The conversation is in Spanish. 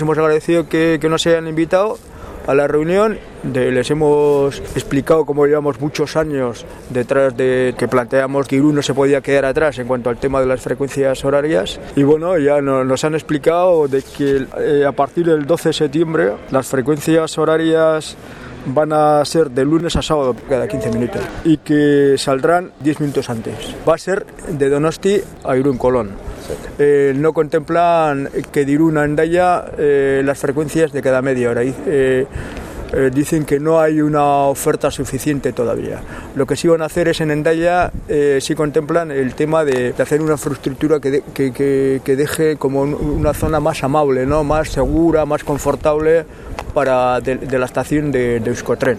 Hemos agradecido que, que nos hayan invitado a la reunión. De, les hemos explicado cómo llevamos muchos años detrás de que planteamos que Irún no se podía quedar atrás en cuanto al tema de las frecuencias horarias. Y bueno, ya no, nos han explicado de que eh, a partir del 12 de septiembre las frecuencias horarias van a ser de lunes a sábado cada 15 minutos y que saldrán 10 minutos antes. Va a ser de Donosti a Irún Colón. Eh, no contemplan que de Irún a Endaya eh, las frecuencias de cada media hora. Eh, eh, dicen que no hay una oferta suficiente todavía. Lo que sí van a hacer es en Endaya, sí contemplan el tema de, hacer una infraestructura que, que, que, deje como una zona más amable, ¿no? más segura, más confortable para de, de la estación de, de Euskotren.